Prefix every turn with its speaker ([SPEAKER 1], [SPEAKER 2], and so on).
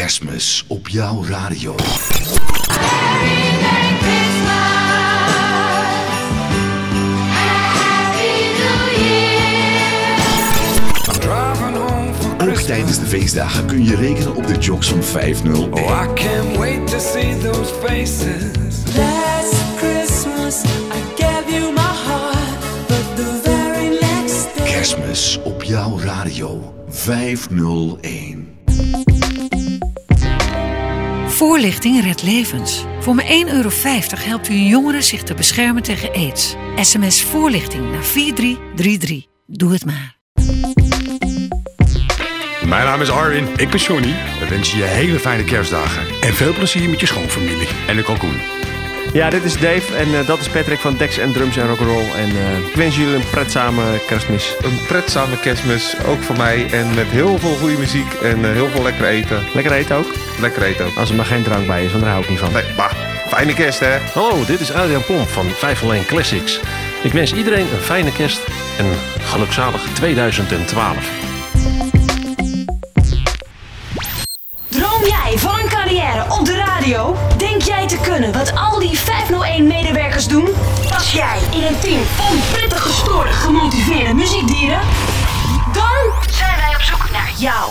[SPEAKER 1] Kerstmis op jouw radio. Ook tijdens de feestdagen kun je rekenen op de jocks van 501.
[SPEAKER 2] Oh, I can't wait to see those faces.
[SPEAKER 3] Last Christmas I gave you my heart, but the very next day.
[SPEAKER 1] Kerstmis op jouw radio 501.
[SPEAKER 4] Voorlichting redt levens. Voor maar 1,50 euro helpt u jongeren zich te beschermen tegen aids. SMS voorlichting naar 4333. Doe het maar.
[SPEAKER 5] Mijn naam is Arwin. Ik ben Johnny. We wensen je hele fijne kerstdagen.
[SPEAKER 6] En veel plezier met je schoonfamilie.
[SPEAKER 5] En een kalkoen.
[SPEAKER 7] Ja, dit is Dave en eh, dat is Patrick van Dex en Drums en Rock'n'Roll. En eh, ik wens jullie een pretzame kerstmis.
[SPEAKER 8] Een pretzame kerstmis, ook voor mij. En met heel veel goede muziek en eh, heel veel lekker eten.
[SPEAKER 7] Lekker eten ook?
[SPEAKER 8] Lekker eten ook.
[SPEAKER 7] Als er maar geen drank bij is, want daar hou ik niet van.
[SPEAKER 8] Nee, maar fijne kerst hè.
[SPEAKER 6] Hallo, dit is Adrian Pomp van 501 Classics. Ik wens iedereen een fijne kerst en een gelukzalig 2012.
[SPEAKER 9] Droom jij van een carrière op de radio? Denk jij te kunnen wat al die 501-medewerkers doen? Pas jij in een team van prettig gestoorde, gemotiveerde muziekdieren? Dan zijn wij op zoek naar jou.